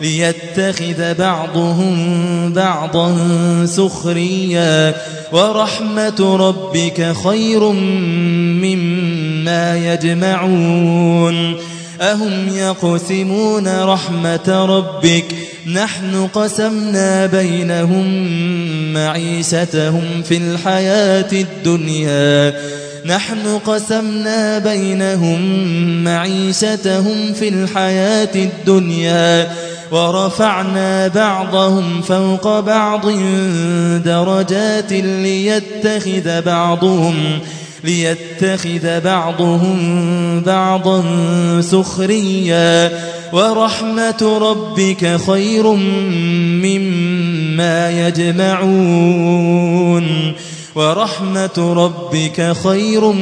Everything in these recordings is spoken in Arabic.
ليتخذ بعضهم بعضا سخريا. ورحمة ربك خير مما يجمعون. أهم يقسمون رحمة ربك؟ نحن قسمنا بينهم معيشتهم في الحياة الدنيا. نحن قسمنا بينهم معيشتهم في الحياة الدنيا. ورفعنا بعضهم فوق بعض درجات ليتخذ بعضهم ليتخذ بعضهم بعضا سخريا. ورحمة ربك خير مما يجمعون. ورحمة ربك خير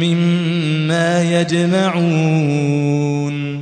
مما يجمعون.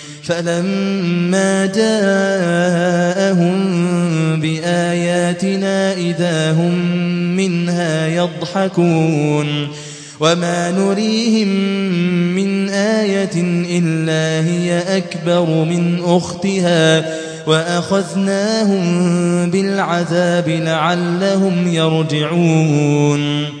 فلما جاءهم بآياتنا إذا هم منها يضحكون وما نريهم من آية إلا هي أكبر من أختها وأخذناهم بالعذاب لعلهم يرجعون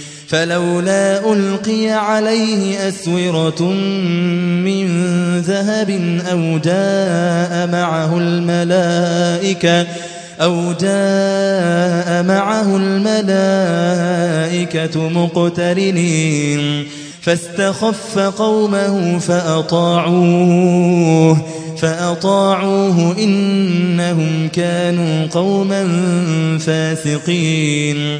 فلولا ألقي عليه أسورة من ذهب أو جاء معه الملائكة أو جاء معه الملائكة مقترنين فاستخف قومه فأطاعوه فأطاعوه إنهم كانوا قوما فاسقين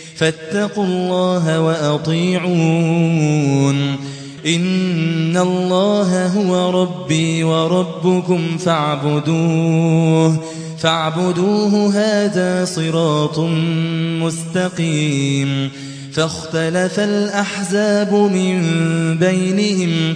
فاتقوا الله وأطيعون. إن الله هو ربي وربكم فاعبدوه. فاعبدوه هذا صراط مستقيم. فاختلف الأحزاب من بينهم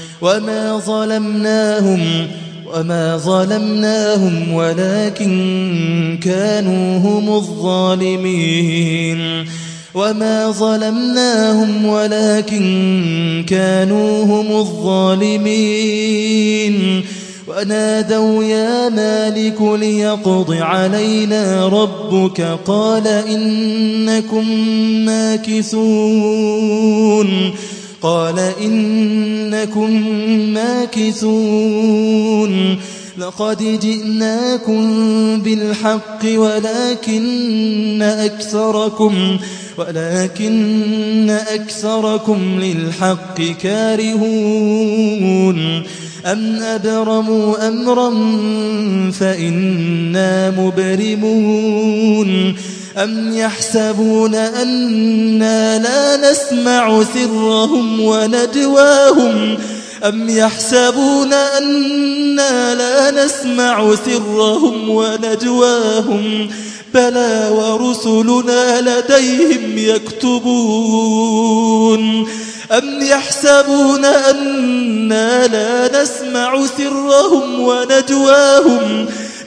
وما ظلمناهم وما ظلمناهم ولكن كانوا هم الظالمين وما ظلمناهم ولكن كانوا هم الظالمين ونادوا يا مالك ليقض علينا ربك قال إنكم ماكثون قال إنكم ماكثون لقد جئناكم بالحق ولكن أكثركم ولكن أكثركم للحق كارهون أم أبرموا أمرا فإنا مبرمون أم يحسبون أنا لا نسمع سرهم ونجواهم؟ أم يحسبون أنا لا نسمع سرهم ونجواهم؟ بلى ورسلنا لديهم يكتبون. أم يحسبون أنا لا نسمع سرهم ونجواهم؟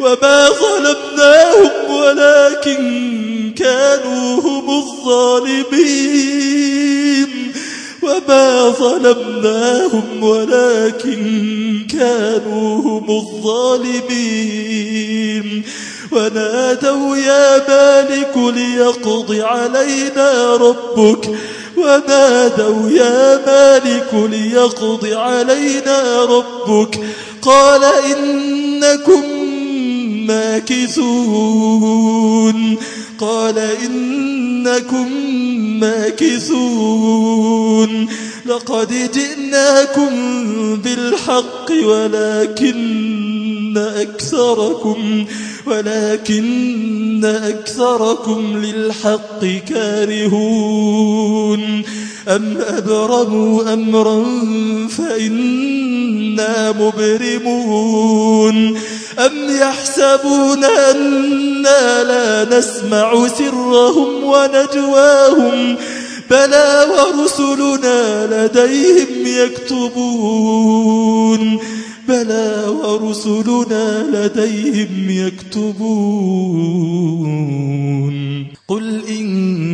وما ظلمناهم ولكن كانوا هم الظالمين. وما ظلمناهم ولكن كانوا هم الظالمين. ونادوا يا مالك ليقض علينا ربك. ونادوا يا مالك ليقض علينا ربك. قال إنكم ماكثون. قال إنكم ماكثون. لقد جئناكم بالحق ولكن أكثركم ولكن أكثركم للحق كارهون. أم أبرموا أمرا فإنا مبرمون أم يحسبون أنا لا نسمع سرهم ونجواهم بلى ورسلنا لديهم يكتبون بلى ورسلنا لديهم يكتبون قل إن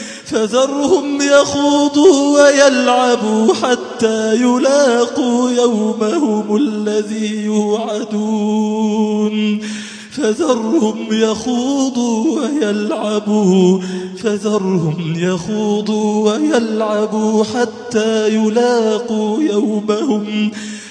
فذرهم يخوضوا ويلعبوا حتى يلاقوا يومهم الذي يوعدون. فذرهم يخوضوا ويلعبوا فذرهم يخوضوا ويلعبوا حتى يلاقوا يومهم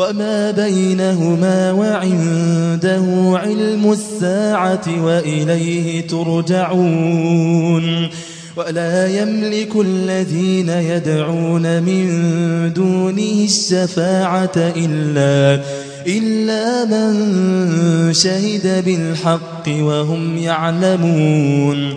وما بينهما وعنده علم الساعة وإليه ترجعون ولا يملك الذين يدعون من دونه الشفاعة إلا إلا من شهد بالحق وهم يعلمون